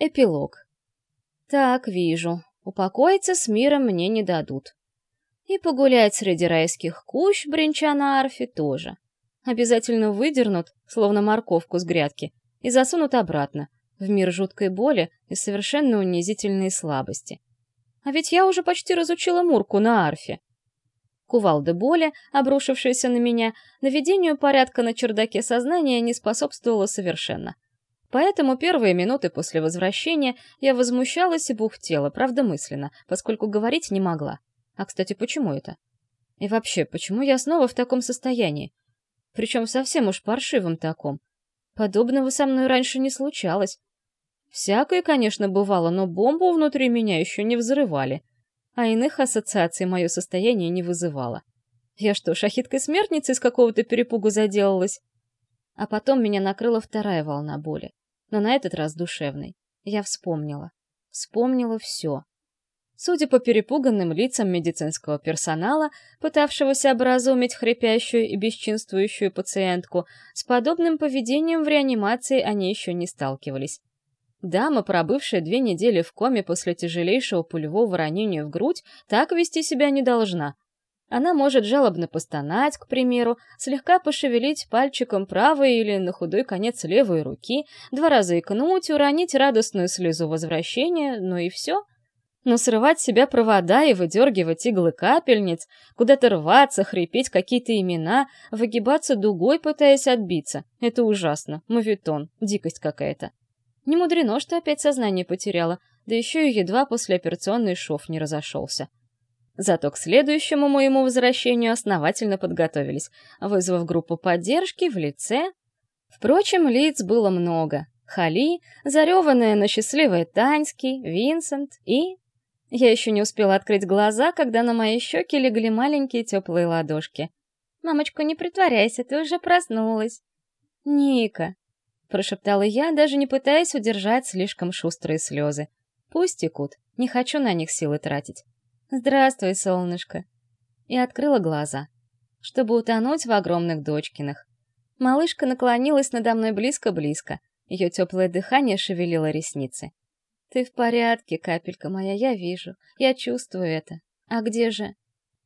Эпилог. Так, вижу. Упокоиться с миром мне не дадут. И погулять среди райских кущ, бренча на арфе, тоже. Обязательно выдернут, словно морковку с грядки, и засунут обратно, в мир жуткой боли и совершенно унизительной слабости. А ведь я уже почти разучила Мурку на арфе. Кувалда боли, обрушившаяся на меня, наведению порядка на чердаке сознания не способствовала совершенно. Поэтому первые минуты после возвращения я возмущалась и бухтела, правда мысленно, поскольку говорить не могла. А, кстати, почему это? И вообще, почему я снова в таком состоянии? Причем совсем уж паршивом таком. Подобного со мной раньше не случалось. Всякое, конечно, бывало, но бомбу внутри меня еще не взрывали. А иных ассоциаций мое состояние не вызывало. Я что, шахиткой-смертницей из какого-то перепугу заделалась? А потом меня накрыла вторая волна боли но на этот раз душевный. Я вспомнила. Вспомнила все. Судя по перепуганным лицам медицинского персонала, пытавшегося образумить хрипящую и бесчинствующую пациентку, с подобным поведением в реанимации они еще не сталкивались. Дама, пробывшая две недели в коме после тяжелейшего пулевого ранения в грудь, так вести себя не должна. Она может жалобно постонать, к примеру, слегка пошевелить пальчиком правой или на худой конец левой руки, два раза икнуть, уронить радостную слезу возвращения, ну и все. Но срывать себя провода и выдергивать иглы капельниц, куда-то рваться, хрипеть какие-то имена, выгибаться дугой, пытаясь отбиться — это ужасно, мавитон, дикость какая-то. Не мудрено, что опять сознание потеряла, да еще и едва послеоперационный шов не разошелся. Зато к следующему моему возвращению основательно подготовились, вызвав группу поддержки в лице... Впрочем, лиц было много. Хали, зареванная, но счастливая Таньский, Винсент и... Я еще не успела открыть глаза, когда на мои щеки легли маленькие теплые ладошки. «Мамочка, не притворяйся, ты уже проснулась». «Ника», — прошептала я, даже не пытаясь удержать слишком шустрые слезы. «Пусть текут, не хочу на них силы тратить». «Здравствуй, солнышко!» И открыла глаза, чтобы утонуть в огромных дочкиных. Малышка наклонилась надо мной близко-близко. Ее теплое дыхание шевелило ресницы. «Ты в порядке, капелька моя, я вижу. Я чувствую это. А где же?»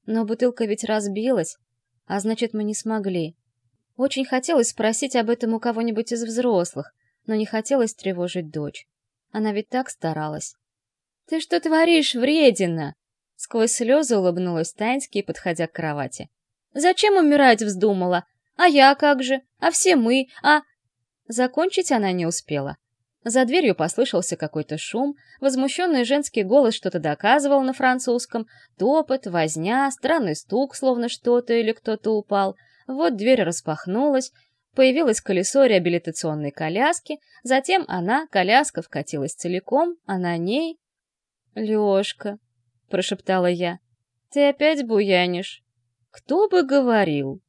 Но бутылка ведь разбилась, а значит, мы не смогли. Очень хотелось спросить об этом у кого-нибудь из взрослых, но не хотелось тревожить дочь. Она ведь так старалась. «Ты что творишь, вредина?» Сквозь слезы улыбнулась Таньский, подходя к кровати. «Зачем умирать вздумала? А я как же? А все мы? А...» Закончить она не успела. За дверью послышался какой-то шум, возмущенный женский голос что-то доказывал на французском, топот, возня, странный стук, словно что-то или кто-то упал. Вот дверь распахнулась, появилось колесо реабилитационной коляски, затем она, коляска, вкатилась целиком, а на ней... Лёшка, — прошептала я. «Ты опять буянишь?» «Кто бы говорил?»